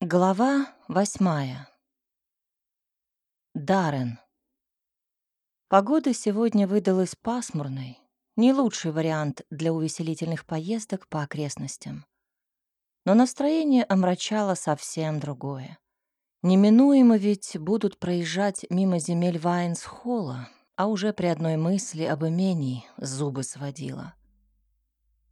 Глава восьмая. Даррен. Погода сегодня выдалась пасмурной. Не лучший вариант для увеселительных поездок по окрестностям. Но настроение омрачало совсем другое. Неминуемо ведь будут проезжать мимо земель Вайнс-Холла, а уже при одной мысли об имении зубы сводила.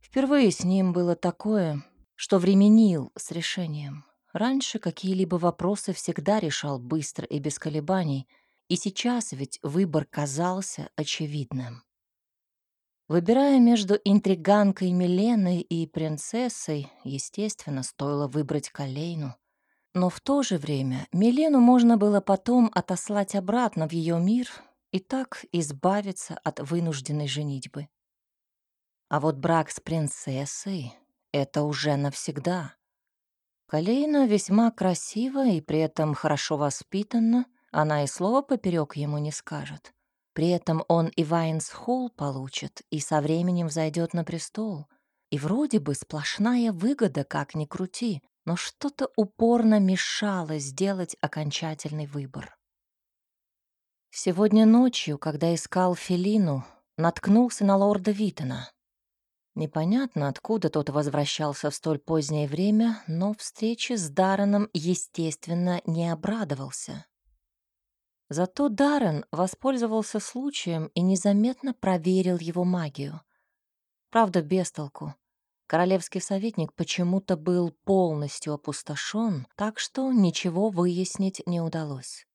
Впервые с ним было такое, что временил с решением. Раньше какие-либо вопросы всегда решал быстро и без колебаний, и сейчас ведь выбор казался очевидным. Выбирая между интриганкой Миленой и принцессой, естественно, стоило выбрать Калейну. Но в то же время Милену можно было потом отослать обратно в ее мир и так избавиться от вынужденной женитьбы. А вот брак с принцессой — это уже навсегда. Калейна весьма красива и при этом хорошо воспитана, она и слова поперек ему не скажет. При этом он и Вайнс Холл получит, и со временем взойдет на престол. И вроде бы сплошная выгода, как ни крути, но что-то упорно мешало сделать окончательный выбор. Сегодня ночью, когда искал Фелину, наткнулся на лорда Витона. Непонятно, откуда тот возвращался в столь позднее время, но встрече с Дарреном, естественно, не обрадовался. Зато Даррен воспользовался случаем и незаметно проверил его магию. Правда, без толку. Королевский советник почему-то был полностью опустошен, так что ничего выяснить не удалось.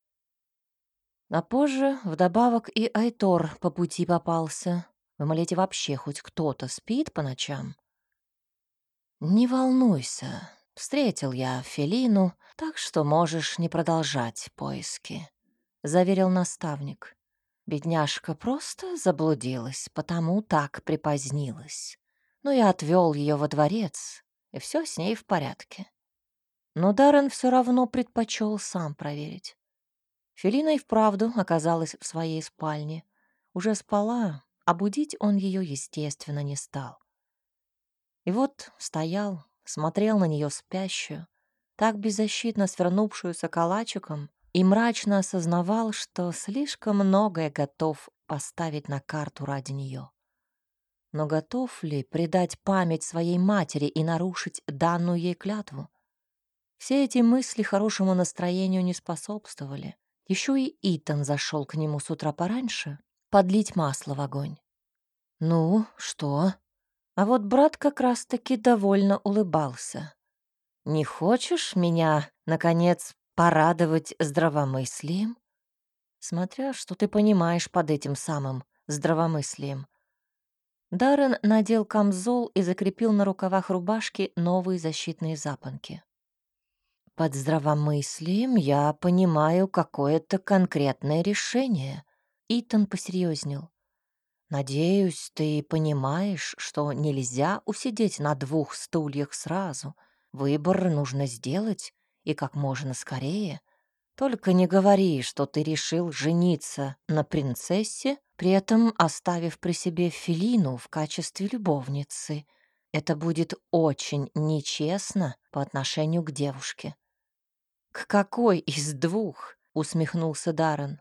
А позже вдобавок и Айтор по пути попался, в Малете вообще хоть кто-то спит по ночам? Не волнуйся, встретил я Фелину, так что можешь не продолжать поиски, заверил наставник. Бедняжка просто заблудилась, потому так припозднилась. Но я отвел ее во дворец, и все с ней в порядке. Но Даррен все равно предпочел сам проверить. Фелина и вправду оказалась в своей спальне. Уже спала, а будить он ее, естественно, не стал. И вот стоял, смотрел на нее спящую, так беззащитно свернувшуюся калачиком, и мрачно осознавал, что слишком многое готов поставить на карту ради нее. Но готов ли предать память своей матери и нарушить данную ей клятву? Все эти мысли хорошему настроению не способствовали. Еще и Итан зашел к нему с утра пораньше подлить масло в огонь. «Ну, что?» А вот брат как раз-таки довольно улыбался. «Не хочешь меня, наконец, порадовать здравомыслием?» Смотря, что ты понимаешь под этим самым здравомыслием. Даррен надел камзол и закрепил на рукавах рубашки новые защитные запонки. «Под здравомыслием я понимаю какое-то конкретное решение», Итан посерьезнел. «Надеюсь, ты понимаешь, что нельзя усидеть на двух стульях сразу. Выбор нужно сделать, и как можно скорее. Только не говори, что ты решил жениться на принцессе, при этом оставив при себе Филину в качестве любовницы. Это будет очень нечестно по отношению к девушке». «К какой из двух?» — усмехнулся Даррен.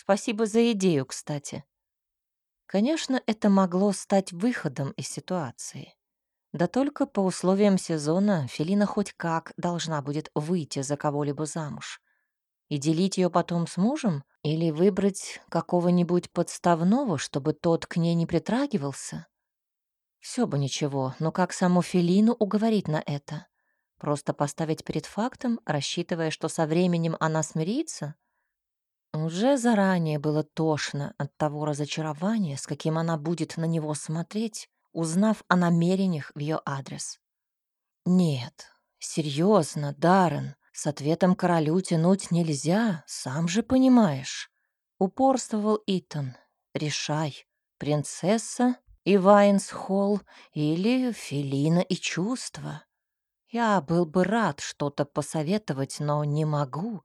Спасибо за идею, кстати. Конечно, это могло стать выходом из ситуации. Да только по условиям сезона Фелина хоть как должна будет выйти за кого-либо замуж. И делить ее потом с мужем? Или выбрать какого-нибудь подставного, чтобы тот к ней не притрагивался? Все бы ничего, но как саму Фелину уговорить на это? Просто поставить перед фактом, рассчитывая, что со временем она смирится? Уже заранее было тошно от того разочарования, с каким она будет на него смотреть, узнав о намерениях в ее адрес. «Нет, серьезно, Даррен, с ответом королю тянуть нельзя, сам же понимаешь». Упорствовал Итан. «Решай, принцесса и Вайнс-Холл или Фелина и чувства. Я был бы рад что-то посоветовать, но не могу,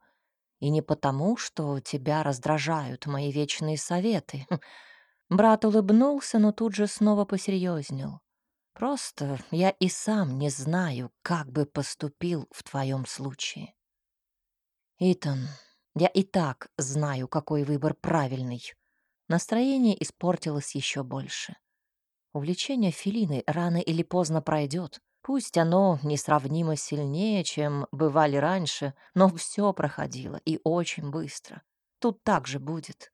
и не потому, что тебя раздражают мои вечные советы. Брат улыбнулся, но тут же снова посерьезнел. Просто я и сам не знаю, как бы поступил в твоем случае. Итан, я и так знаю, какой выбор правильный. Настроение испортилось еще больше. Увлечение Филиной рано или поздно пройдет. Пусть оно несравнимо сильнее, чем бывали раньше, но все проходило и очень быстро. Тут так же будет.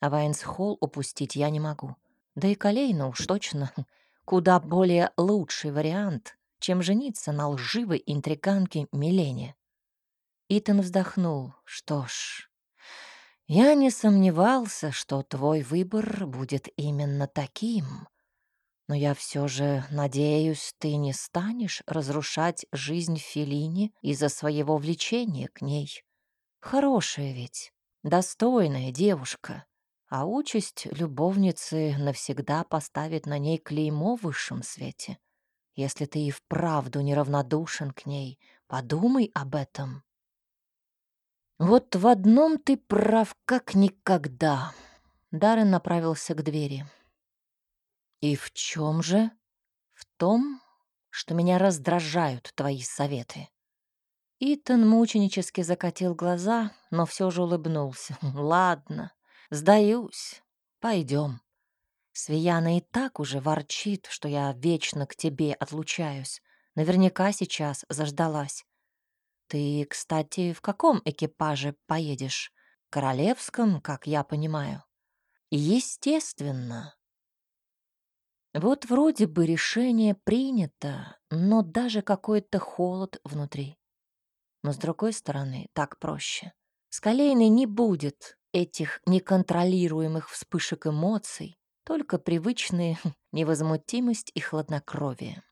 А Вайнс-Холл упустить я не могу. Да и Колейна уж точно куда более лучший вариант, чем жениться на лживой интриганке Милене. Итан вздохнул. Что ж, я не сомневался, что твой выбор будет именно таким. Но я все же надеюсь, ты не станешь разрушать жизнь Феллини из-за своего влечения к ней. Хорошая ведь, достойная девушка. А участь любовницы навсегда поставит на ней клеймо в высшем свете. Если ты и вправду неравнодушен к ней, подумай об этом. Вот в одном ты прав как никогда. Даррен направился к двери. И в чем же? В том, что меня раздражают твои советы. Итан мученически закатил глаза, но все же улыбнулся. Ладно, Сдаюсь. Пойдем. Свияна и так уже ворчит, что я вечно к тебе отлучаюсь. Наверняка сейчас заждалась. Ты, кстати, в каком экипаже поедешь? Королевском, как я понимаю. Естественно. Вот вроде бы решение принято, но даже какой-то холод внутри. Но с другой стороны, так проще. Скалейный не будет этих неконтролируемых вспышек эмоций, только привычные невозмутимость и хладнокровие.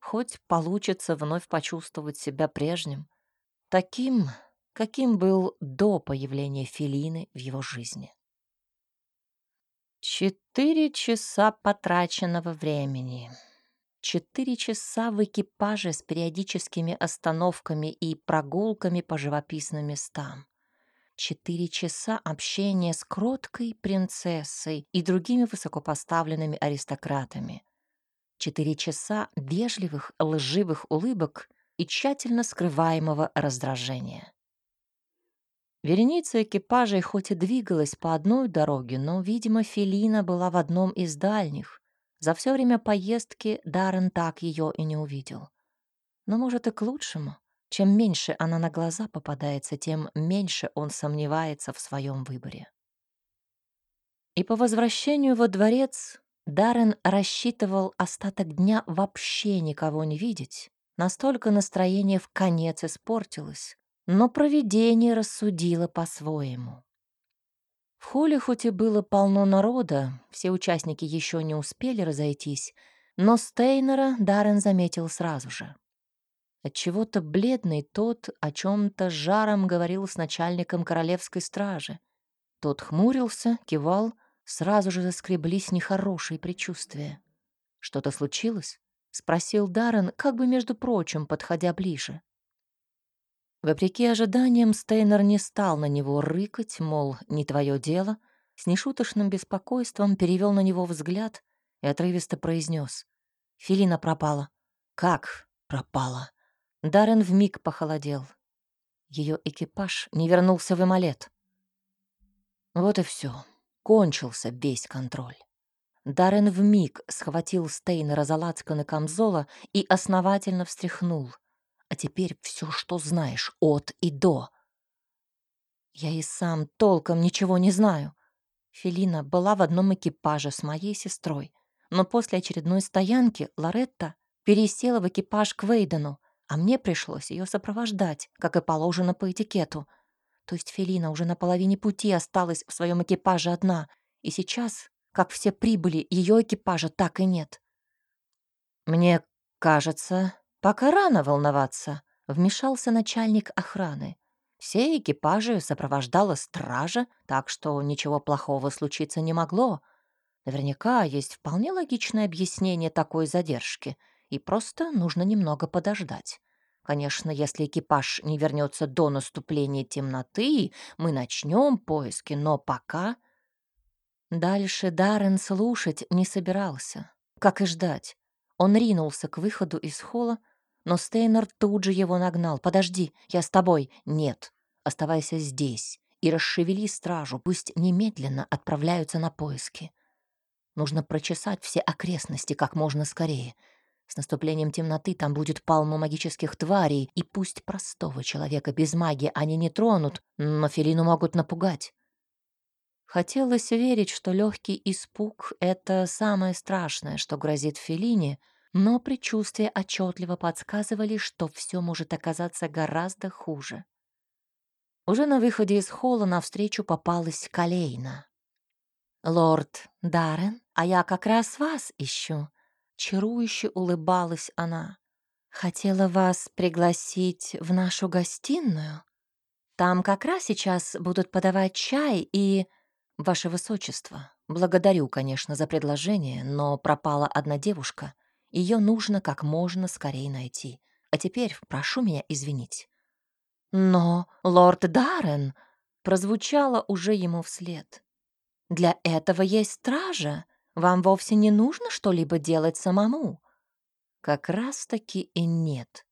Хоть получится вновь почувствовать себя прежним, таким, каким был до появления Фелины в его жизни. Четыре часа потраченного времени. Четыре часа в экипаже с периодическими остановками и прогулками по живописным местам. Четыре часа общения с кроткой принцессой и другими высокопоставленными аристократами. Четыре часа вежливых, лживых улыбок и тщательно скрываемого раздражения. Вереница экипажей хоть и двигалась по одной дороге, но, видимо, Фелина была в одном из дальних. За все время поездки Даррен так ее и не увидел. Но, может, и к лучшему. Чем меньше она на глаза попадается, тем меньше он сомневается в своем выборе. И по возвращению во дворец Даррен рассчитывал остаток дня вообще никого не видеть. Настолько настроение в конец испортилось, но провидение рассудило по-своему. В холле хоть и было полно народа, все участники еще не успели разойтись, но Стейнера Даррен заметил сразу же. Отчего-то бледный тот о чем-то жаром говорил с начальником королевской стражи. Тот хмурился, кивал, сразу же заскреблись нехорошие предчувствия. «Что-то случилось?» — спросил Даррен, как бы, между прочим, подходя ближе. Вопреки ожиданиям, Стейнер не стал на него рыкать, мол, не твое дело, с нешуточным беспокойством перевел на него взгляд и отрывисто произнес. «Филина пропала». «Как пропала?» Даррен вмиг похолодел. Ее экипаж не вернулся в Эмалет. Вот и все. Кончился весь контроль. Даррен вмиг схватил Стейнера за лацканы камзола и основательно встряхнул. А теперь все, что знаешь, от и до. Я и сам толком ничего не знаю. Фелина была в одном экипаже с моей сестрой, но после очередной стоянки Лоретта пересела в экипаж к Вейдену, а мне пришлось ее сопровождать, как и положено по этикету. То есть Фелина уже на половине пути осталась в своем экипаже одна, и сейчас, как все прибыли, ее экипажа так и нет. «Мне кажется, пока рано волноваться», — вмешался начальник охраны. Все экипажи сопровождала стража, так что ничего плохого случиться не могло. Наверняка есть вполне логичное объяснение такой задержки — и просто нужно немного подождать. Конечно, если экипаж не вернется до наступления темноты, мы начнем поиски, но пока... Дальше Даррен слушать не собирался, как и ждать. Он ринулся к выходу из холла, но Стейнер тут же его нагнал. «Подожди, я с тобой». «Нет, оставайся здесь и расшевели стражу, пусть немедленно отправляются на поиски. Нужно прочесать все окрестности как можно скорее. С наступлением темноты там будет полно магических тварей, и пусть простого человека без магии они не тронут, но Фелину могут напугать. Хотелось верить, что легкий испуг — это самое страшное, что грозит Фелине, но предчувствия отчетливо подсказывали, что все может оказаться гораздо хуже. Уже на выходе из холла навстречу попалась Калейна. «Лорд Даррен, а я как раз вас ищу», — чарующе улыбалась она. «Хотела вас пригласить в нашу гостиную. Там как раз сейчас будут подавать чай и...» «Ваше Высочество, благодарю, конечно, за предложение, но пропала одна девушка. Ее нужно как можно скорее найти. А теперь прошу меня извинить». «Но, лорд Даррен!» прозвучало уже ему вслед. «Для этого есть стража. Вам вовсе не нужно что-либо делать самому». Как раз-таки и нет.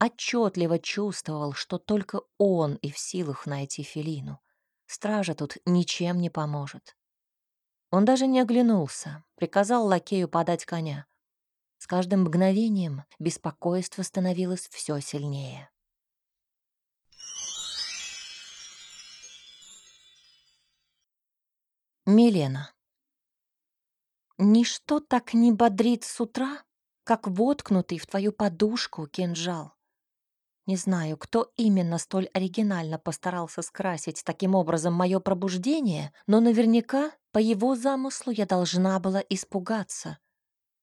Отчетливо чувствовал, что только он и в силах найти Фелину. Стража тут ничем не поможет. Он даже не оглянулся, приказал лакею подать коня. С каждым мгновением беспокойство становилось все сильнее. Милена. Ничто так не бодрит с утра, как воткнутый в твою подушку кинжал. Не знаю, кто именно столь оригинально постарался скрасить таким образом мое пробуждение, но наверняка по его замыслу я должна была испугаться.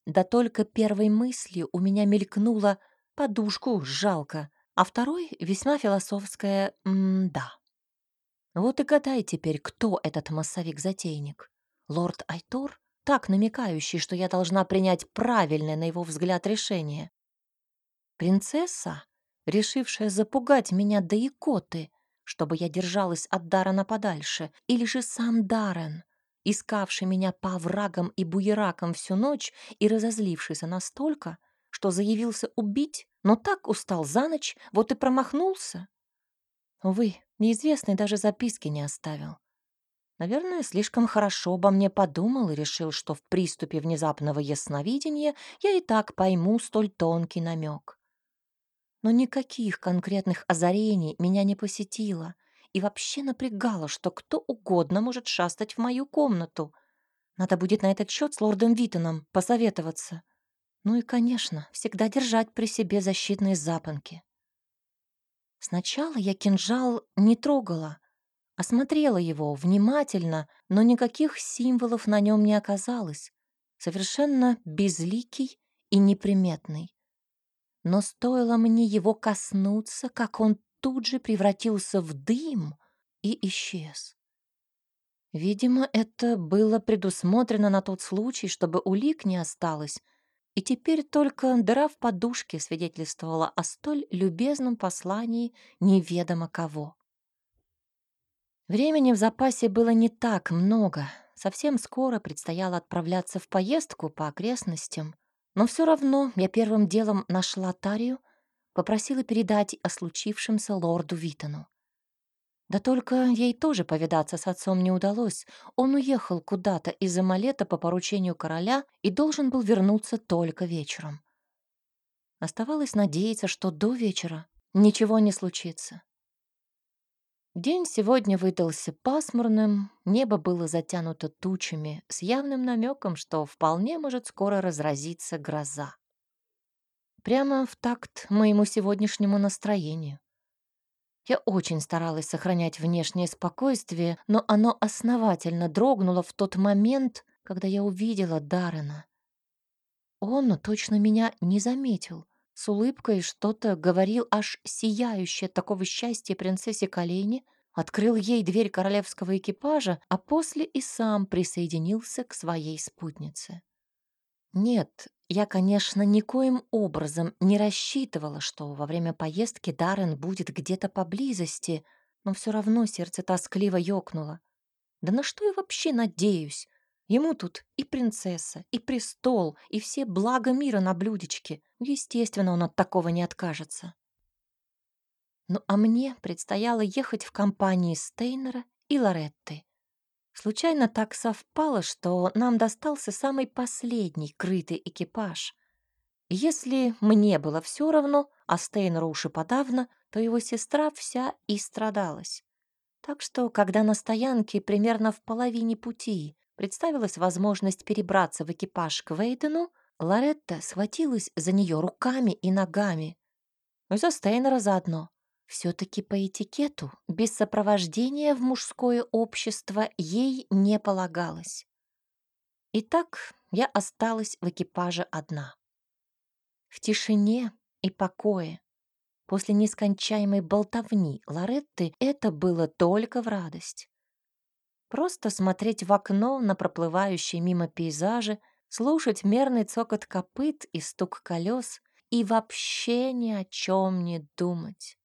Да только первой мыслью у меня мелькнула подушку жалко, а второй весьма философская «м-да». Вот и гадай теперь, кто этот массовик-затейник. Лорд Айтор, так намекающий, что я должна принять правильное, на его взгляд, решение. Принцесса, решившая запугать меня до икоты, чтобы я держалась от Дарана подальше, или же сам Даррен, искавший меня по оврагам и буеракам всю ночь и разозлившийся настолько, что заявился убить, но так устал за ночь, вот и промахнулся. Увы, неизвестный даже записки не оставил. Наверное, слишком хорошо обо мне подумал и решил, что в приступе внезапного ясновидения я и так пойму столь тонкий намек но никаких конкретных озарений меня не посетило и вообще напрягало, что кто угодно может шастать в мою комнату. Надо будет на этот счет с лордом Витоном посоветоваться. Ну и, конечно, всегда держать при себе защитные запонки. Сначала я кинжал не трогала, осмотрела его внимательно, но никаких символов на нем не оказалось. Совершенно безликий и неприметный но стоило мне его коснуться, как он тут же превратился в дым и исчез. Видимо, это было предусмотрено на тот случай, чтобы улик не осталось, и теперь только дыра в подушке свидетельствовала о столь любезном послании неведомо кого. Времени в запасе было не так много. Совсем скоро предстояло отправляться в поездку по окрестностям, но все равно я первым делом нашла Тарию, попросила передать о случившемся лорду Витону. Да только ей тоже повидаться с отцом не удалось. Он уехал куда-то из Амалета по поручению короля и должен был вернуться только вечером. Оставалось надеяться, что до вечера ничего не случится. День сегодня выдался пасмурным, небо было затянуто тучами с явным намеком, что вполне может скоро разразиться гроза. Прямо в такт моему сегодняшнему настроению. Я очень старалась сохранять внешнее спокойствие, но оно основательно дрогнуло в тот момент, когда я увидела Даррена. Он точно меня не заметил с улыбкой что-то говорил аж сияющее такого счастья принцессе Колейне, открыл ей дверь королевского экипажа, а после и сам присоединился к своей спутнице. Нет, я, конечно, никоим образом не рассчитывала, что во время поездки Даррен будет где-то поблизости, но все равно сердце тоскливо ёкнуло. Да на что я вообще надеюсь? Ему тут и принцесса, и престол, и все блага мира на блюдечке. Естественно, он от такого не откажется. Ну а мне предстояло ехать в компании Стейнера и Лоретты. Случайно так совпало, что нам достался самый последний крытый экипаж. Если мне было все равно, а Стейнеру уж подавно, то его сестра вся и страдалась. Так что, когда на стоянке примерно в половине пути представилась возможность перебраться в экипаж к Вейдену, Лоретта схватилась за нее руками и ногами. Ну и за Стейнера заодно. Все-таки по этикету без сопровождения в мужское общество ей не полагалось. Итак, я осталась в экипаже одна. В тишине и покое. После нескончаемой болтовни Лоретты это было только в радость. Просто смотреть в окно на проплывающие мимо пейзажи, слушать мерный цокот копыт и стук колес и вообще ни о чем не думать.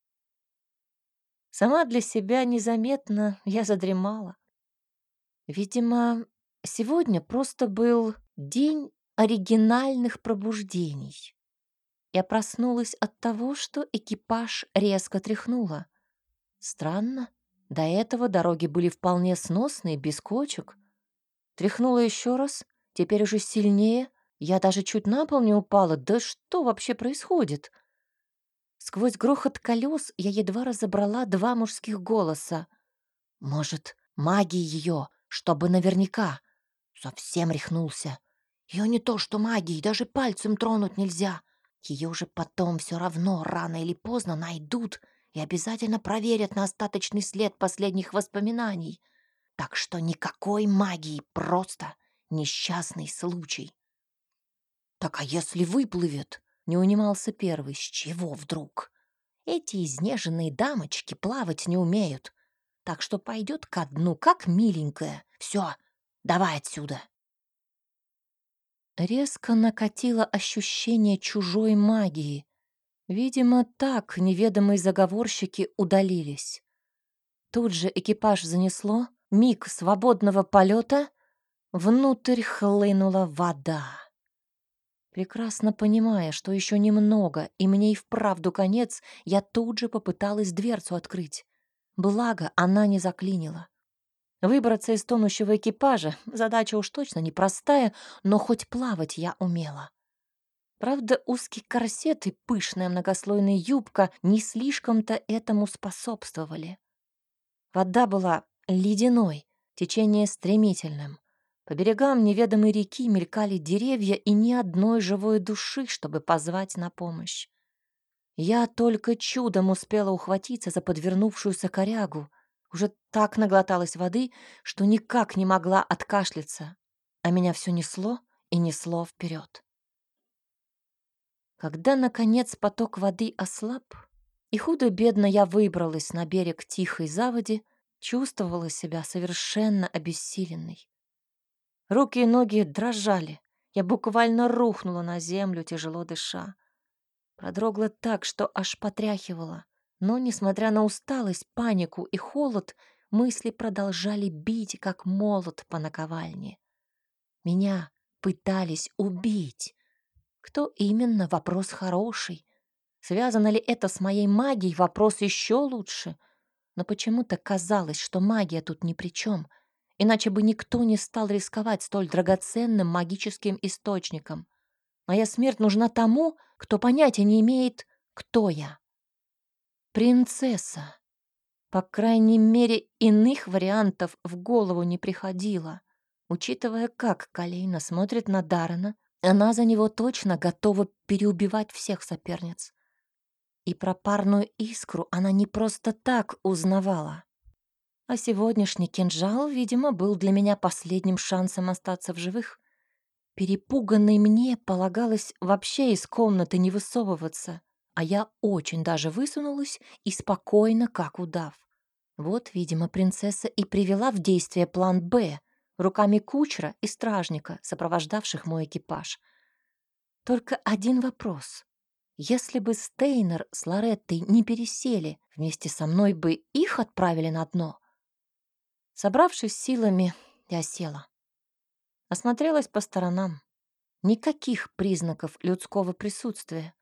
Сама для себя незаметно я задремала. Видимо, сегодня просто был день оригинальных пробуждений. Я проснулась от того, что экипаж резко тряхнуло. Странно, до этого дороги были вполне сносные, без кочек. Тряхнула еще раз, теперь уже сильнее. Я даже чуть на пол не упала. Да что вообще происходит? — Сквозь грохот колес я едва разобрала два мужских голоса. Может, магия ее, чтобы наверняка. Совсем рехнулся. Ее не то что магией, даже пальцем тронуть нельзя. Ее уже потом все равно, рано или поздно, найдут и обязательно проверят на остаточный след последних воспоминаний. Так что никакой магии, просто несчастный случай. Так а если выплывет? Не унимался первый. С чего вдруг? Эти изнеженные дамочки плавать не умеют. Так что пойдет ко дну, как миленькая. Все, давай отсюда. Резко накатило ощущение чужой магии. Видимо, так неведомые заговорщики удалились. Тут же экипаж занесло, миг свободного полета, внутрь хлынула вода. Прекрасно понимая, что еще немного, и мне и вправду конец, я тут же попыталась дверцу открыть. Благо, она не заклинила. Выбраться из тонущего экипажа — задача уж точно непростая, но хоть плавать я умела. Правда, узкий корсет и пышная многослойная юбка не слишком-то этому способствовали. Вода была ледяной, течение стремительным. По берегам неведомой реки мелькали деревья и ни одной живой души, чтобы позвать на помощь. Я только чудом успела ухватиться за подвернувшуюся корягу, уже так наглоталась воды, что никак не могла откашляться, а меня все несло и несло вперед. Когда, наконец, поток воды ослаб, и худо-бедно я выбралась на берег тихой заводи, чувствовала себя совершенно обессиленной. Руки и ноги дрожали. Я буквально рухнула на землю, тяжело дыша. Продрогла так, что аж потряхивала. Но, несмотря на усталость, панику и холод, мысли продолжали бить, как молот по наковальне. Меня пытались убить. Кто именно? Вопрос хороший. Связано ли это с моей магией? Вопрос еще лучше. Но почему-то казалось, что магия тут ни при чем — Иначе бы никто не стал рисковать столь драгоценным магическим источником. Моя смерть нужна тому, кто понятия не имеет, кто я. Принцесса. По крайней мере, иных вариантов в голову не приходило. Учитывая, как Калейна смотрит на Дарана, она за него точно готова переубивать всех соперниц. И про парную искру она не просто так узнавала. А сегодняшний кинжал, видимо, был для меня последним шансом остаться в живых. Перепуганной мне полагалось вообще из комнаты не высовываться, а я очень даже высунулась и спокойно, как удав. Вот, видимо, принцесса и привела в действие план «Б» руками кучера и стражника, сопровождавших мой экипаж. Только один вопрос. Если бы Стейнер с Лореттой не пересели, вместе со мной бы их отправили на дно — Собравшись силами, я села. Осмотрелась по сторонам. Никаких признаков людского присутствия.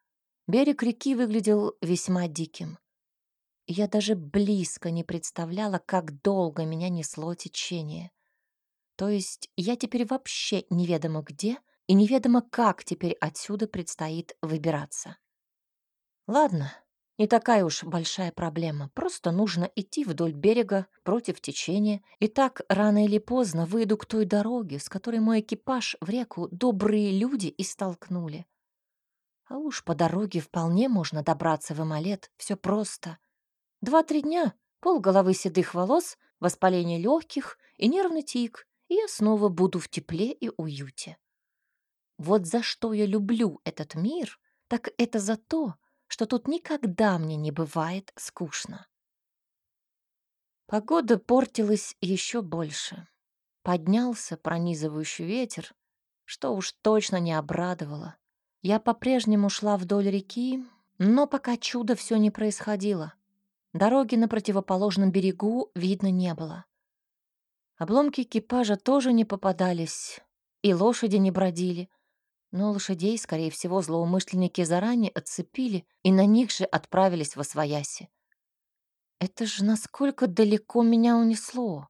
Берег реки выглядел весьма диким. Я даже близко не представляла, как долго меня несло течение. То есть я теперь вообще неведомо где и неведомо, как теперь отсюда предстоит выбираться. Ладно, не такая уж большая проблема. Просто нужно идти вдоль берега против течения. И так рано или поздно выйду к той дороге, с которой мой экипаж в реку добрые люди и столкнули. А уж по дороге вполне можно добраться в Эмалет. Все просто. Два-три дня, полголовы седых волос, воспаление легких и нервный тик, и я снова буду в тепле и уюте. Вот за что я люблю этот мир, так это за то, что тут никогда мне не бывает скучно. Погода портилась еще больше. Поднялся пронизывающий ветер, что уж точно не обрадовало. Я по-прежнему шла вдоль реки, но пока чудо все не происходило. Дороги на противоположном берегу видно не было. Обломки экипажа тоже не попадались, и лошади не бродили — но лошадей, скорее всего, злоумышленники заранее отцепили и на них же отправились во свояси. Это же насколько далеко меня унесло.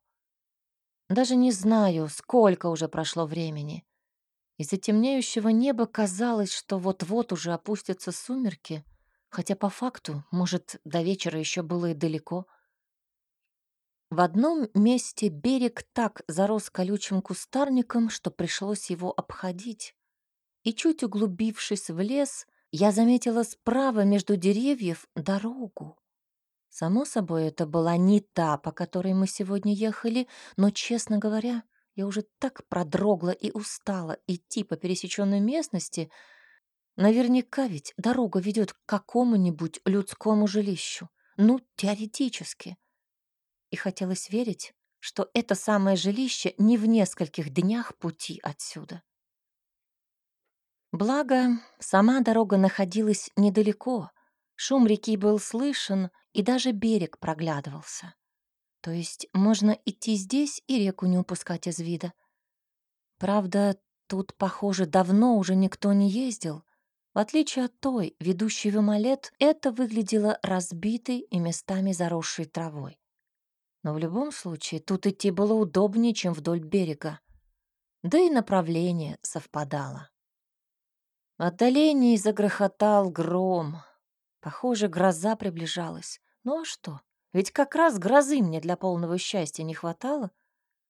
Даже не знаю, сколько уже прошло времени. Из-за темнеющего неба казалось, что вот-вот уже опустятся сумерки, хотя по факту, может, до вечера еще было и далеко. В одном месте берег так зарос колючим кустарником, что пришлось его обходить и, чуть углубившись в лес, я заметила справа между деревьев дорогу. Само собой, это была не та, по которой мы сегодня ехали, но, честно говоря, я уже так продрогла и устала идти по пересеченной местности. Наверняка ведь дорога ведет к какому-нибудь людскому жилищу. Ну, теоретически. И хотелось верить, что это самое жилище не в нескольких днях пути отсюда. Благо, сама дорога находилась недалеко, шум реки был слышен, и даже берег проглядывался. То есть можно идти здесь и реку не упускать из вида. Правда, тут, похоже, давно уже никто не ездил. В отличие от той, ведущей в Эмалет, это выглядело разбитой и местами заросшей травой. Но в любом случае тут идти было удобнее, чем вдоль берега. Да и направление совпадало. В отдалении загрохотал гром. Похоже, гроза приближалась. Ну а что? Ведь как раз грозы мне для полного счастья не хватало.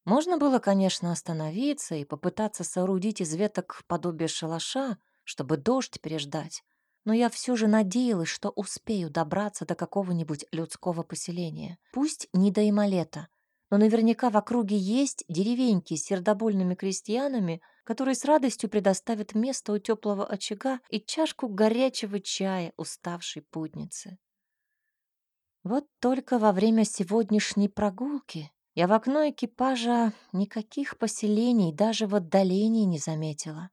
Можно было, конечно, остановиться и попытаться соорудить из веток подобие шалаша, чтобы дождь переждать. Но я все же надеялась, что успею добраться до какого-нибудь людского поселения. Пусть не до Ималета, но наверняка в округе есть деревеньки с сердобольными крестьянами, которые с радостью предоставят место у теплого очага и чашку горячего чая уставшей путницы. Вот только во время сегодняшней прогулки я в окно экипажа никаких поселений даже в отдалении не заметила.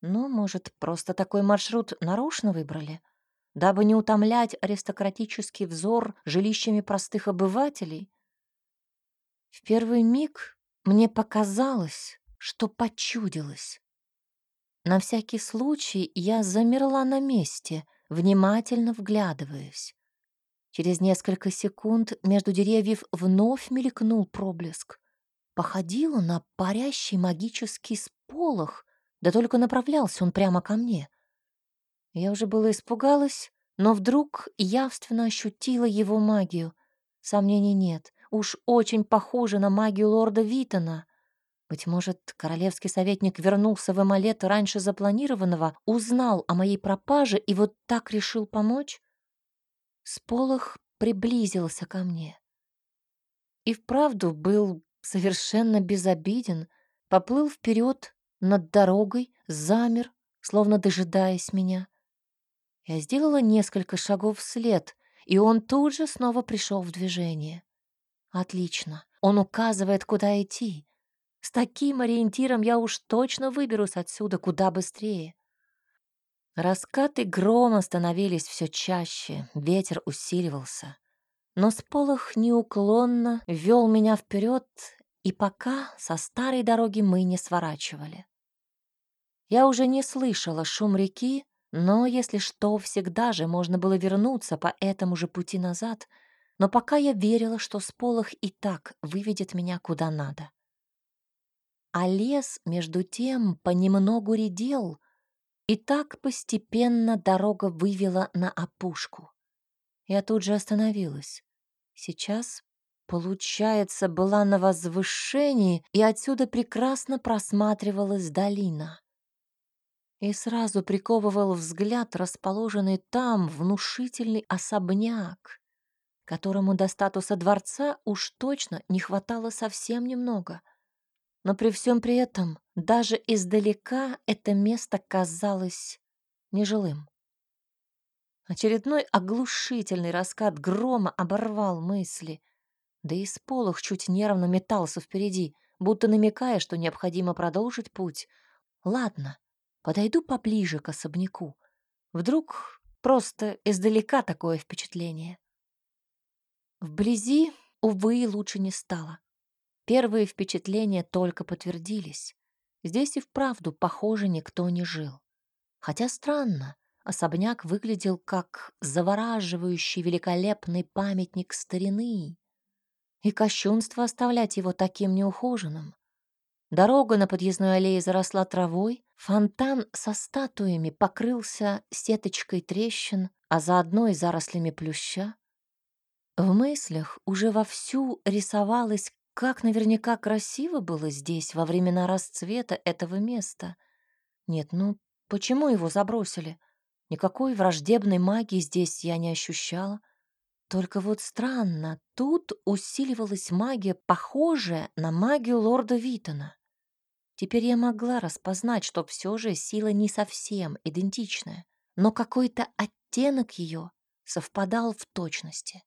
Ну, может, просто такой маршрут нарочно выбрали, дабы не утомлять аристократический взор жилищами простых обывателей, в первый миг мне показалось, что почудилось. На всякий случай я замерла на месте, внимательно вглядываясь. Через несколько секунд между деревьев вновь мелькнул проблеск. Походило на парящий магический сполох, да только направлялся он прямо ко мне. Я уже было испугалась, но вдруг явственно ощутила его магию. Сомнений нет. Уж очень похоже на магию лорда Витона. Быть может, королевский советник вернулся в Эмалет раньше запланированного, узнал о моей пропаже и вот так решил помочь? Сполох приблизился ко мне. И вправду был совершенно безобиден, поплыл вперед над дорогой, замер, словно дожидаясь меня. Я сделала несколько шагов вслед, и он тут же снова пришел в движение. Отлично. Он указывает, куда идти. С таким ориентиром я уж точно выберусь отсюда куда быстрее. Раскаты грома становились все чаще, ветер усиливался. Но сполох неуклонно вел меня вперед, и пока со старой дороги мы не сворачивали. Я уже не слышала шум реки, но, если что, всегда же можно было вернуться по этому же пути назад, но пока я верила, что сполох и так выведет меня куда надо. А лес, между тем, понемногу редел, и так постепенно дорога вывела на опушку. Я тут же остановилась. Сейчас, получается, была на возвышении, и отсюда прекрасно просматривалась долина. И сразу приковывал взгляд расположенный там внушительный особняк, которому до статуса дворца уж точно не хватало совсем немного. Но при всем при этом, даже издалека это место казалось нежилым. Очередной оглушительный раскат грома оборвал мысли, да и сполох чуть нервно метался впереди, будто намекая, что необходимо продолжить путь. Ладно, подойду поближе к особняку. Вдруг просто издалека такое впечатление. Вблизи, увы, лучше не стало. Первые впечатления только подтвердились. Здесь и вправду, похоже, никто не жил. Хотя странно, особняк выглядел как завораживающий великолепный памятник старины. И кощунство оставлять его таким неухоженным. Дорога на подъездной аллее заросла травой, фонтан со статуями покрылся сеточкой трещин, а заодно и зарослями плюща. В мыслях уже вовсю рисовалось, как наверняка красиво было здесь во времена расцвета этого места. Нет, ну почему его забросили? Никакой враждебной магии здесь я не ощущала. Только вот странно, тут усиливалась магия, похожая на магию лорда Витона. Теперь я могла распознать, что все же сила не совсем идентичная, но какой-то оттенок ее совпадал в точности.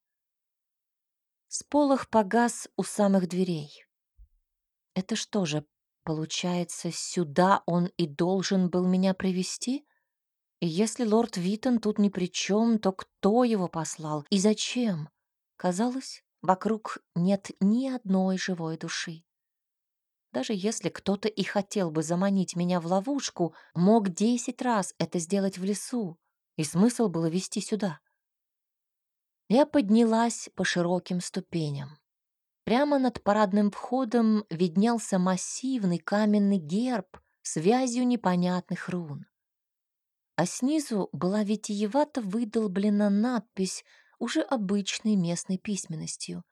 Сполох погас у самых дверей. Это что же, получается, сюда он и должен был меня привести? И если лорд Витон тут ни при чем, то кто его послал и зачем? Казалось, вокруг нет ни одной живой души. Даже если кто-то и хотел бы заманить меня в ловушку, мог десять раз это сделать в лесу, и смысл было вести сюда. Я поднялась по широким ступеням. Прямо над парадным входом виднелся массивный каменный герб с вязью непонятных рун. А снизу была витиевато выдолблена надпись уже обычной местной письменностью.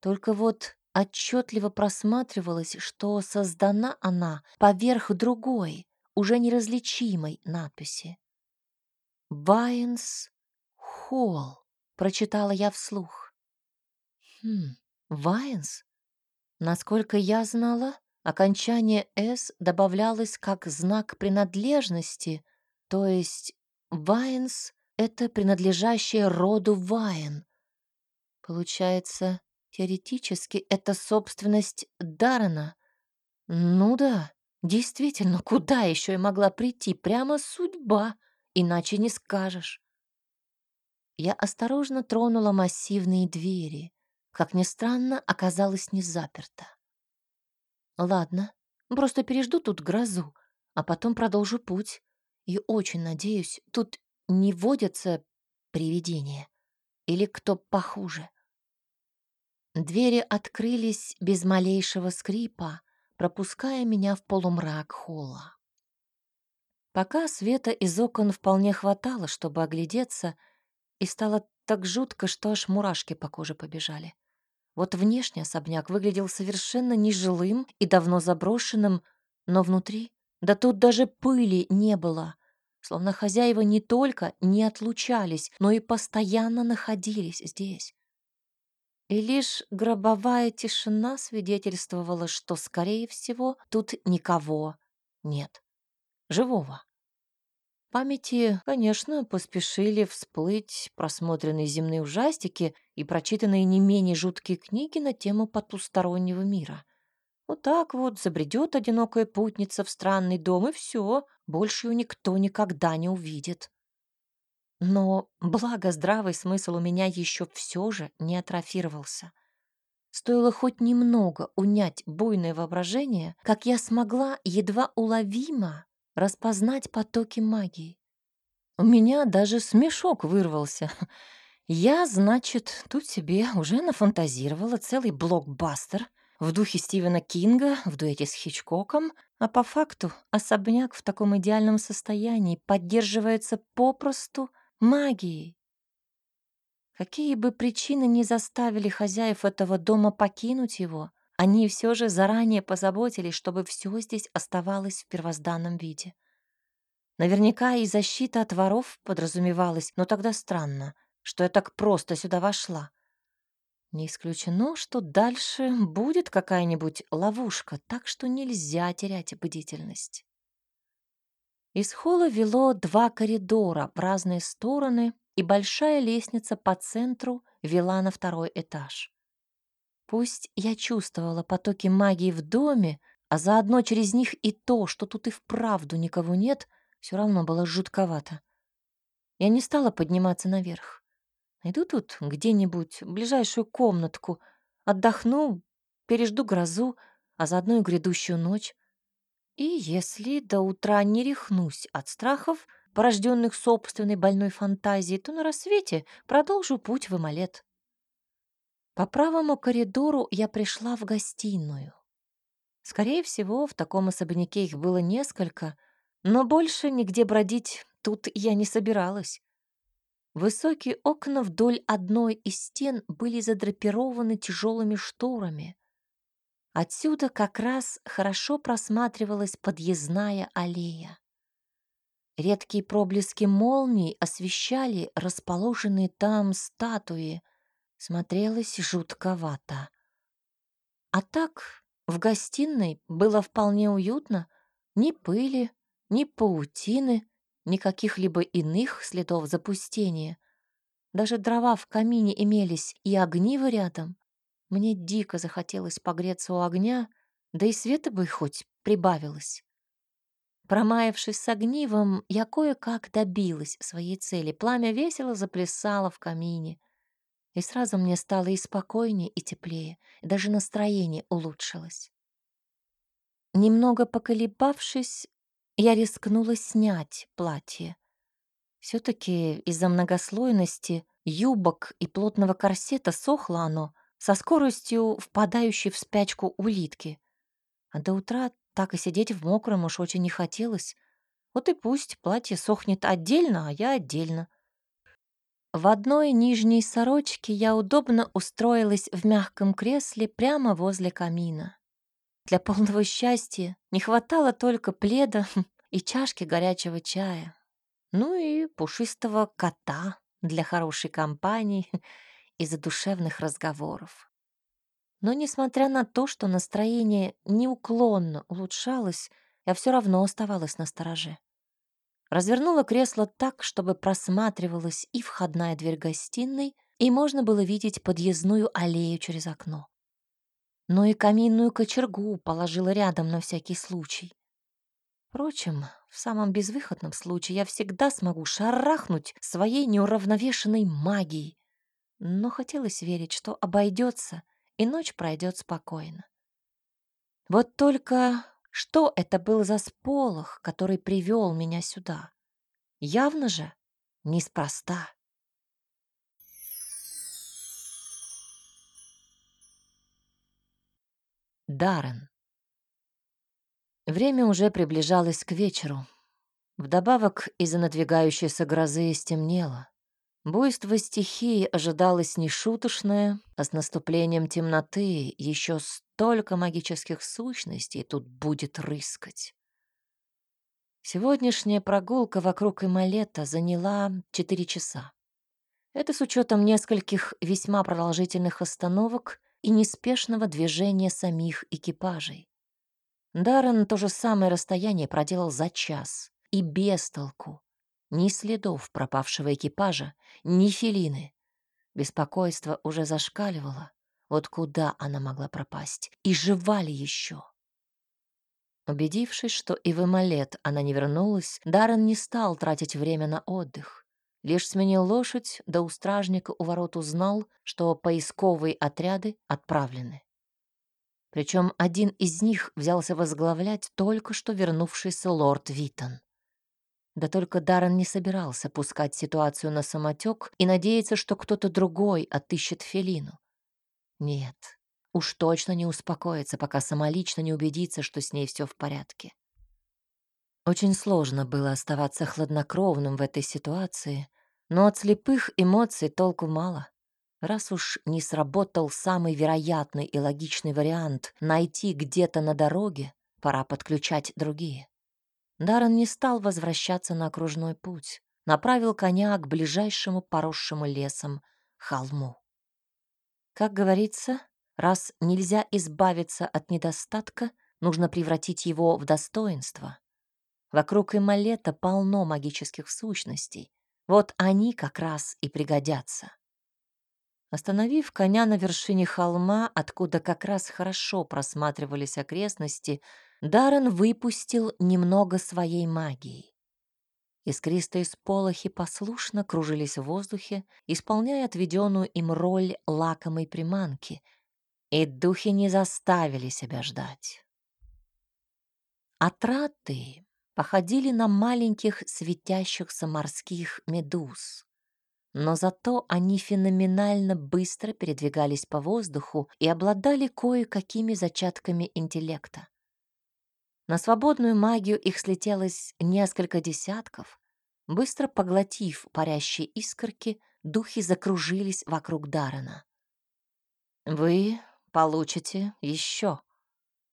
Только вот отчетливо просматривалось, что создана она поверх другой, уже неразличимой надписи. «Вайнс Холл» прочитала я вслух. Хм, Вайнс? Насколько я знала, окончание «с» добавлялось как знак принадлежности, то есть Вайнс — это принадлежащее роду Вайн. Получается, теоретически это собственность Даррена. Ну да, действительно, куда еще я могла прийти? Прямо судьба, иначе не скажешь. Я осторожно тронула массивные двери. Как ни странно, оказалось не заперто. Ладно, просто пережду тут грозу, а потом продолжу путь. И очень надеюсь, тут не водятся привидения или кто похуже. Двери открылись без малейшего скрипа, пропуская меня в полумрак холла. Пока света из окон вполне хватало, чтобы оглядеться — и стало так жутко, что аж мурашки по коже побежали. Вот внешне особняк выглядел совершенно нежилым и давно заброшенным, но внутри, да тут даже пыли не было, словно хозяева не только не отлучались, но и постоянно находились здесь. И лишь гробовая тишина свидетельствовала, что, скорее всего, тут никого нет. Живого памяти, конечно, поспешили всплыть просмотренные земные ужастики и прочитанные не менее жуткие книги на тему потустороннего мира. Вот так вот забредет одинокая путница в странный дом, и все, больше ее никто никогда не увидит. Но благо здравый смысл у меня еще все же не атрофировался. Стоило хоть немного унять буйное воображение, как я смогла едва уловимо распознать потоки магии. У меня даже смешок вырвался. Я, значит, тут себе уже нафантазировала целый блокбастер в духе Стивена Кинга в дуэте с Хичкоком, а по факту особняк в таком идеальном состоянии поддерживается попросту магией. Какие бы причины ни заставили хозяев этого дома покинуть его, они все же заранее позаботились, чтобы все здесь оставалось в первозданном виде. Наверняка и защита от воров подразумевалась, но тогда странно, что я так просто сюда вошла. Не исключено, что дальше будет какая-нибудь ловушка, так что нельзя терять бдительность. Из холла вело два коридора в разные стороны, и большая лестница по центру вела на второй этаж. Пусть я чувствовала потоки магии в доме, а заодно через них и то, что тут и вправду никого нет — все равно было жутковато. Я не стала подниматься наверх. Найду тут где-нибудь ближайшую комнатку, отдохну, пережду грозу, а заодно и грядущую ночь. И если до утра не рехнусь от страхов, порожденных собственной больной фантазией, то на рассвете продолжу путь в Эмалет. По правому коридору я пришла в гостиную. Скорее всего, в таком особняке их было несколько — но больше нигде бродить тут я не собиралась. Высокие окна вдоль одной из стен были задрапированы тяжелыми шторами. Отсюда как раз хорошо просматривалась подъездная аллея. Редкие проблески молний освещали расположенные там статуи. Смотрелось жутковато. А так в гостиной было вполне уютно. Ни пыли, ни паутины, ни каких-либо иных следов запустения. Даже дрова в камине имелись и огниво рядом. Мне дико захотелось погреться у огня, да и света бы хоть прибавилось. Промаявшись с огнивом, я кое-как добилась своей цели. Пламя весело заплясало в камине. И сразу мне стало и спокойнее, и теплее, и даже настроение улучшилось. Немного поколебавшись, я рискнула снять платье. Все-таки из-за многослойности юбок и плотного корсета сохло оно со скоростью впадающей в спячку улитки. А до утра так и сидеть в мокром уж очень не хотелось. Вот и пусть платье сохнет отдельно, а я отдельно. В одной нижней сорочке я удобно устроилась в мягком кресле прямо возле камина. Для полного счастья не хватало только пледа и чашки горячего чая. Ну и пушистого кота для хорошей компании и задушевных разговоров. Но несмотря на то, что настроение неуклонно улучшалось, я все равно оставалась на стороже. Развернула кресло так, чтобы просматривалась и входная дверь гостиной, и можно было видеть подъездную аллею через окно но и каминную кочергу положила рядом на всякий случай. Впрочем, в самом безвыходном случае я всегда смогу шарахнуть своей неуравновешенной магией. Но хотелось верить, что обойдется, и ночь пройдет спокойно. Вот только что это был за сполох, который привел меня сюда? Явно же неспроста. Даррен. Время уже приближалось к вечеру. Вдобавок, из-за надвигающейся грозы стемнело. Буйство стихии ожидалось нешуточное, а с наступлением темноты еще столько магических сущностей тут будет рыскать. Сегодняшняя прогулка вокруг Ималета заняла четыре часа. Это с учетом нескольких весьма продолжительных остановок и неспешного движения самих экипажей. Даррен то же самое расстояние проделал за час, и без толку. Ни следов пропавшего экипажа, ни филины. Беспокойство уже зашкаливало. Вот куда она могла пропасть? И жива ли еще? Убедившись, что и в Эмалет она не вернулась, Даррен не стал тратить время на отдых. Лишь сменил лошадь, да у стражника у ворот узнал, что поисковые отряды отправлены. Причем один из них взялся возглавлять только что вернувшийся лорд Витон. Да только Даррен не собирался пускать ситуацию на самотек и надеяться, что кто-то другой отыщет Фелину. Нет, уж точно не успокоится, пока самолично не убедится, что с ней все в порядке. Очень сложно было оставаться хладнокровным в этой ситуации, но от слепых эмоций толку мало. Раз уж не сработал самый вероятный и логичный вариант найти где-то на дороге, пора подключать другие. Даррен не стал возвращаться на окружной путь, направил коня к ближайшему поросшему лесом холму. Как говорится, раз нельзя избавиться от недостатка, нужно превратить его в достоинство. Вокруг Ималета полно магических сущностей. Вот они как раз и пригодятся. Остановив коня на вершине холма, откуда как раз хорошо просматривались окрестности, Даррен выпустил немного своей магии. Искристые сполохи послушно кружились в воздухе, исполняя отведенную им роль лакомой приманки, и духи не заставили себя ждать. Отраты походили на маленьких светящихся морских медуз но зато они феноменально быстро передвигались по воздуху и обладали кое-какими зачатками интеллекта. На свободную магию их слетелось несколько десятков. Быстро поглотив парящие искорки, духи закружились вокруг Дарана. «Вы получите еще».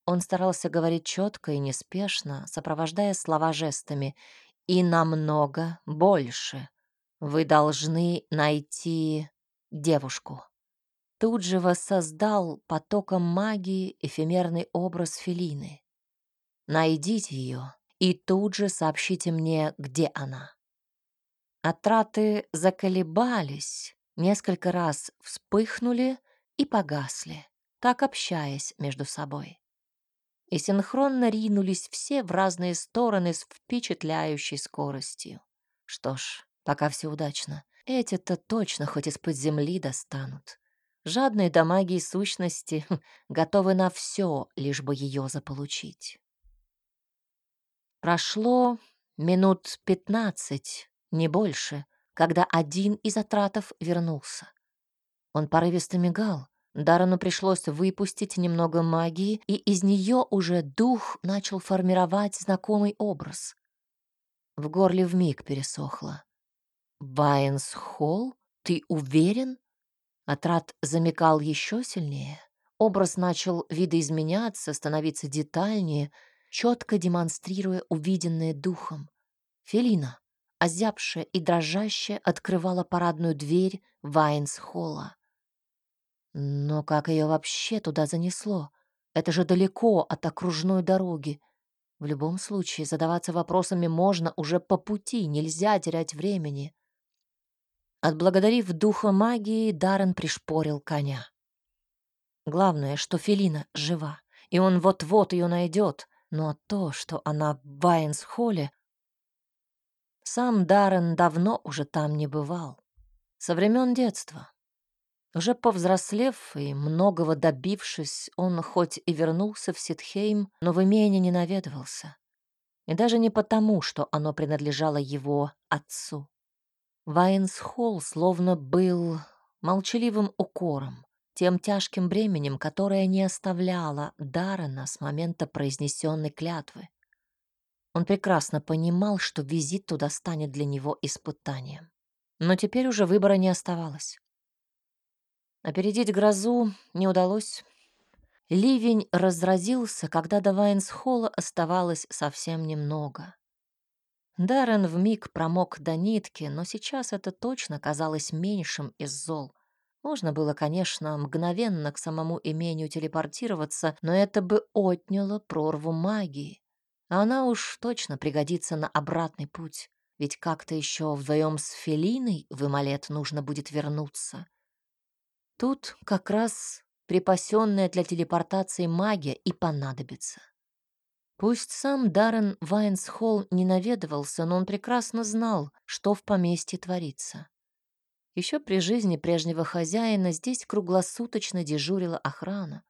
Он старался говорить четко и неспешно, сопровождая слова жестами, «и намного больше». Вы должны найти девушку. Тут же воссоздал потоком магии эфемерный образ Фелины. Найдите ее и тут же сообщите мне, где она. Отраты заколебались, несколько раз вспыхнули и погасли, так общаясь между собой. И синхронно ринулись все в разные стороны с впечатляющей скоростью. Что ж, Пока все удачно. Эти-то точно хоть из-под земли достанут. Жадные до магии сущности готовы на все, лишь бы ее заполучить. Прошло минут пятнадцать, не больше, когда один из отратов вернулся. Он порывисто мигал. Дарану пришлось выпустить немного магии, и из нее уже дух начал формировать знакомый образ. В горле вмиг пересохло. «Вайнс-Холл? Ты уверен?» Отрад замекал еще сильнее. Образ начал видоизменяться, становиться детальнее, четко демонстрируя увиденное духом. Фелина, озябшая и дрожащая, открывала парадную дверь Вайнс-Холла. Но как ее вообще туда занесло? Это же далеко от окружной дороги. В любом случае, задаваться вопросами можно уже по пути, нельзя терять времени. Отблагодарив духа магии, Даррен пришпорил коня. Главное, что Фелина жива, и он вот-вот ее найдет, но то, что она в Вайнс-холле... Сам Даррен давно уже там не бывал. Со времен детства. Уже повзрослев и многого добившись, он хоть и вернулся в Ситхейм, но в имение не наведывался. И даже не потому, что оно принадлежало его отцу. Вайнс-Холл словно был молчаливым укором, тем тяжким бременем, которое не оставляло Даррена с момента произнесенной клятвы. Он прекрасно понимал, что визит туда станет для него испытанием. Но теперь уже выбора не оставалось. Опередить грозу не удалось. Ливень разразился, когда до Вайнсхолла оставалось совсем немного. Даррен вмиг промок до нитки, но сейчас это точно казалось меньшим из зол. Можно было, конечно, мгновенно к самому имению телепортироваться, но это бы отняло прорву магии. Она уж точно пригодится на обратный путь, ведь как-то еще вдвоем с Фелиной в Ималет нужно будет вернуться. Тут как раз припасенная для телепортации магия и понадобится. Пусть сам Даррен Вайнсхолл не наведывался, но он прекрасно знал, что в поместье творится. Еще при жизни прежнего хозяина здесь круглосуточно дежурила охрана.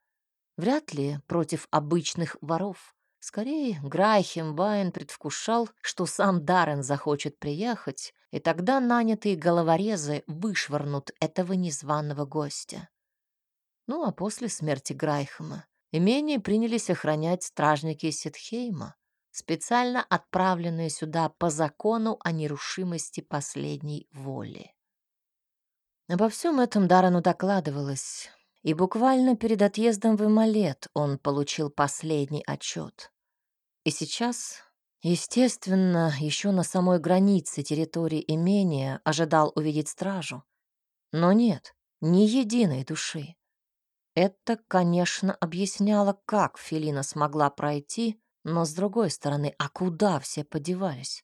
Вряд ли против обычных воров. Скорее, Грайхем Вайн предвкушал, что сам Даррен захочет приехать, и тогда нанятые головорезы вышвырнут этого незваного гостя. Ну а после смерти Грайхема имение принялись охранять стражники Ситхейма, специально отправленные сюда по закону о нерушимости последней воли. Обо всем этом Дарану докладывалось, и буквально перед отъездом в Ималет он получил последний отчет. И сейчас, естественно, еще на самой границе территории имения ожидал увидеть стражу. Но нет, ни единой души. Это, конечно, объясняло, как Фелина смогла пройти, но, с другой стороны, а куда все подевались?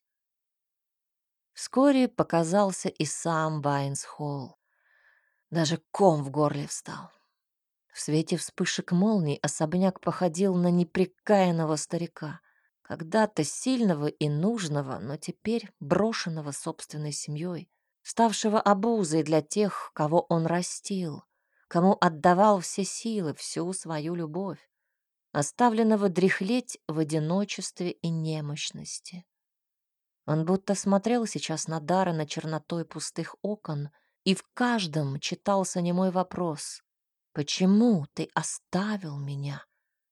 Вскоре показался и сам Байнс-Холл. Даже ком в горле встал. В свете вспышек молний особняк походил на непрекаянного старика, когда-то сильного и нужного, но теперь брошенного собственной семьей, ставшего обузой для тех, кого он растил, кому отдавал все силы, всю свою любовь, оставленного дряхлеть в одиночестве и немощности. Он будто смотрел сейчас на Дара на чернотой пустых окон, и в каждом читался немой вопрос «Почему ты оставил меня?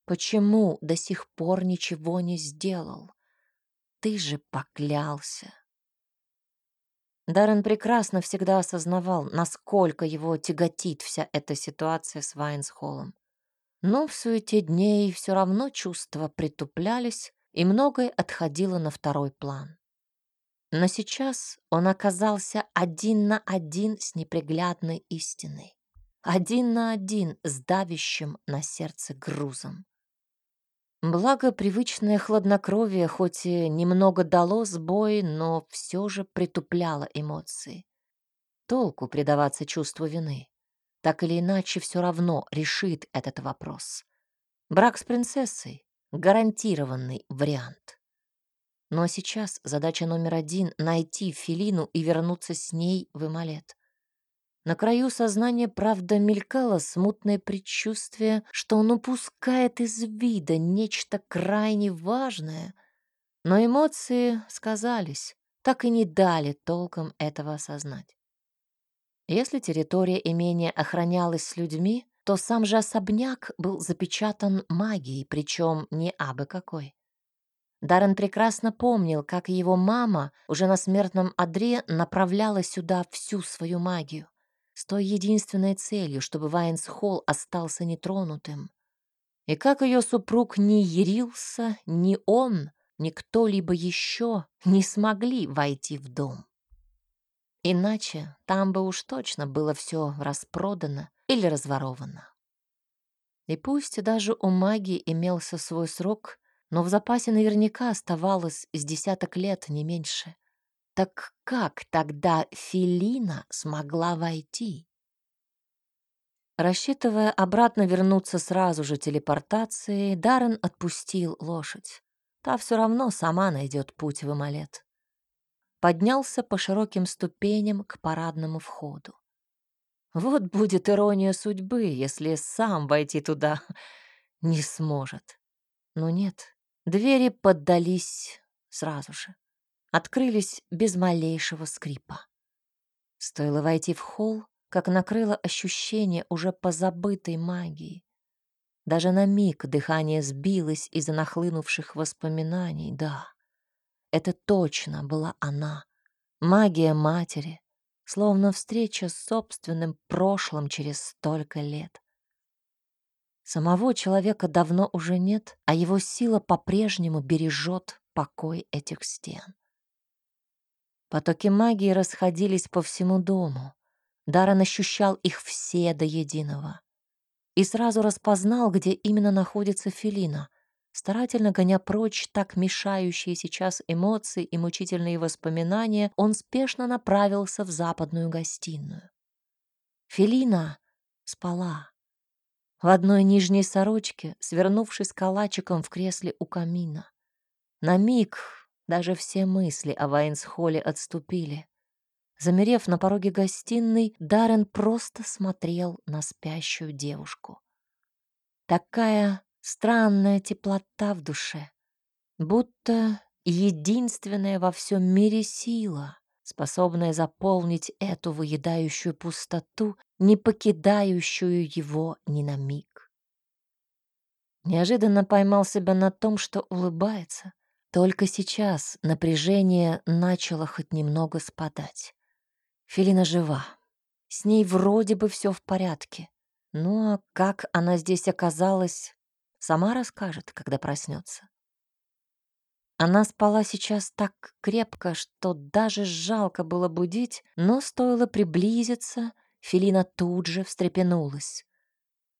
Почему до сих пор ничего не сделал? Ты же поклялся». Даррен прекрасно всегда осознавал, насколько его тяготит вся эта ситуация с Вайнсхоллом. Но в суете дней все равно чувства притуплялись, и многое отходило на второй план. Но сейчас он оказался один на один с неприглядной истиной, один на один с давящим на сердце грузом. Благо, привычное хладнокровие хоть и немного дало сбой, но все же притупляло эмоции. Толку предаваться чувству вины. Так или иначе, все равно решит этот вопрос. Брак с принцессой — гарантированный вариант. Но сейчас задача номер один — найти Филину и вернуться с ней в Эмалет. На краю сознания, правда, мелькало смутное предчувствие, что он упускает из вида нечто крайне важное. Но эмоции сказались, так и не дали толком этого осознать. Если территория имения охранялась людьми, то сам же особняк был запечатан магией, причем не абы какой. Даррен прекрасно помнил, как его мама уже на смертном одре направляла сюда всю свою магию с той единственной целью, чтобы Вайнс-Холл остался нетронутым. И как ее супруг не ярился, ни он, ни кто-либо еще не смогли войти в дом. Иначе там бы уж точно было все распродано или разворовано. И пусть даже у магии имелся свой срок, но в запасе наверняка оставалось с десяток лет, не меньше. Так как тогда Филина смогла войти? Рассчитывая обратно вернуться сразу же телепортацией, Даррен отпустил лошадь. Та все равно сама найдет путь в Эмалет. Поднялся по широким ступеням к парадному входу. Вот будет ирония судьбы, если сам войти туда не сможет. Но нет, двери поддались сразу же открылись без малейшего скрипа. Стоило войти в холл, как накрыло ощущение уже позабытой магии. Даже на миг дыхание сбилось из-за нахлынувших воспоминаний. Да, это точно была она, магия матери, словно встреча с собственным прошлым через столько лет. Самого человека давно уже нет, а его сила по-прежнему бережет покой этих стен. Потоки магии расходились по всему дому. Даррен ощущал их все до единого. И сразу распознал, где именно находится Фелина, старательно гоня прочь так мешающие сейчас эмоции и мучительные воспоминания, он спешно направился в западную гостиную. Фелина спала. В одной нижней сорочке, свернувшись калачиком в кресле у камина. На миг даже все мысли о Вайнсхолле отступили. Замерев на пороге гостиной, Даррен просто смотрел на спящую девушку. Такая странная теплота в душе, будто единственная во всем мире сила, способная заполнить эту выедающую пустоту, не покидающую его ни на миг. Неожиданно поймал себя на том, что улыбается. Только сейчас напряжение начало хоть немного спадать. Филина жива. С ней вроде бы все в порядке. Ну а как она здесь оказалась, сама расскажет, когда проснется. Она спала сейчас так крепко, что даже жалко было будить, но стоило приблизиться, Филина тут же встрепенулась.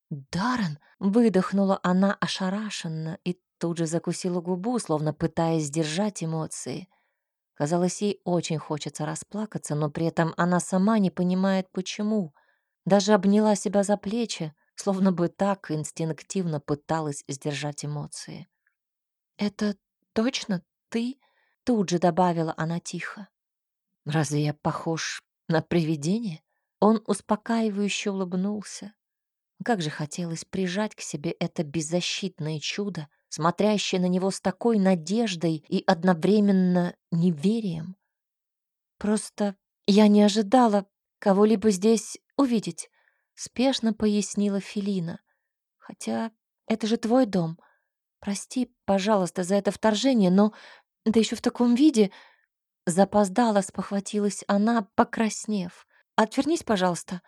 «Даррен!» — выдохнула она ошарашенно и тут же закусила губу, словно пытаясь сдержать эмоции. Казалось, ей очень хочется расплакаться, но при этом она сама не понимает, почему. Даже обняла себя за плечи, словно бы так инстинктивно пыталась сдержать эмоции. «Это точно ты?» — тут же добавила она тихо. «Разве я похож на привидение?» Он успокаивающе улыбнулся. Как же хотелось прижать к себе это беззащитное чудо, смотрящее на него с такой надеждой и одновременно неверием. «Просто я не ожидала кого-либо здесь увидеть», — спешно пояснила Филина. «Хотя это же твой дом. Прости, пожалуйста, за это вторжение, но да еще в таком виде...» Запоздала, спохватилась она, покраснев. «Отвернись, пожалуйста».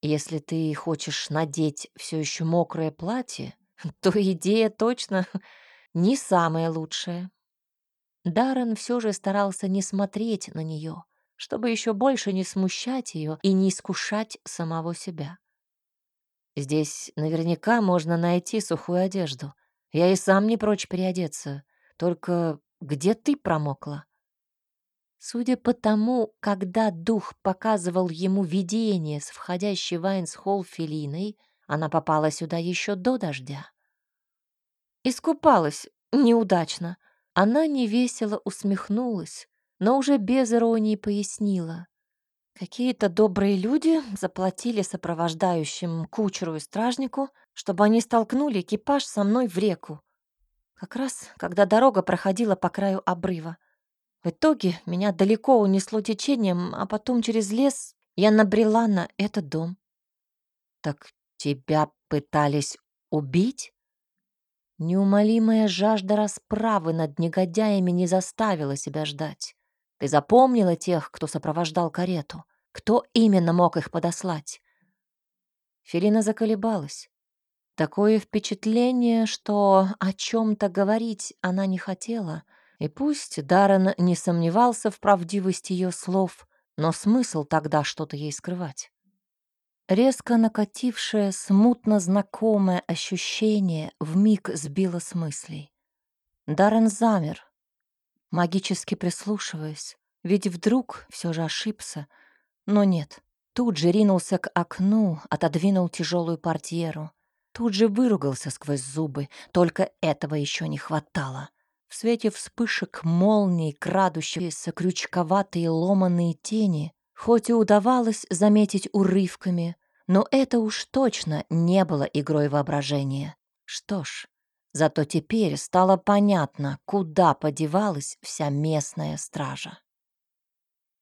«Если ты хочешь надеть все еще мокрое платье, то идея точно не самая лучшая». Даррен все же старался не смотреть на нее, чтобы еще больше не смущать ее и не искушать самого себя. Здесь наверняка можно найти сухую одежду. Я и сам не прочь переодеться. Только где ты промокла? Судя по тому, когда дух показывал ему видение с входящей в Айнс-холл Фелиной, она попала сюда еще до дождя. Искупалась неудачно. Она невесело усмехнулась, но уже без иронии пояснила. Какие-то добрые люди заплатили сопровождающим кучеру и стражнику, чтобы они столкнули экипаж со мной в реку. Как раз, когда дорога проходила по краю обрыва. В итоге меня далеко унесло течением, а потом через лес я набрела на этот дом. «Так тебя пытались убить?» Неумолимая жажда расправы над негодяями не заставила себя ждать. Ты запомнила тех, кто сопровождал карету? Кто именно мог их подослать? Фелина заколебалась. Такое впечатление, что о чем-то говорить она не хотела. И пусть Даррен не сомневался в правдивости ее слов, но смысл тогда что-то ей скрывать. Резко накатившее, смутно знакомое ощущение вмиг сбило с мыслей. Даррен замер, магически прислушиваясь, ведь вдруг все же ошибся. Но нет, тут же ринулся к окну, отодвинул тяжелую портьеру. Тут же выругался сквозь зубы, только этого еще не хватало. В свете вспышек молний, крадущиеся крючковатые ломаные тени, хоть и удавалось заметить урывками, но это уж точно не было игрой воображения. Что ж, Зато теперь стало понятно, куда подевалась вся местная стража.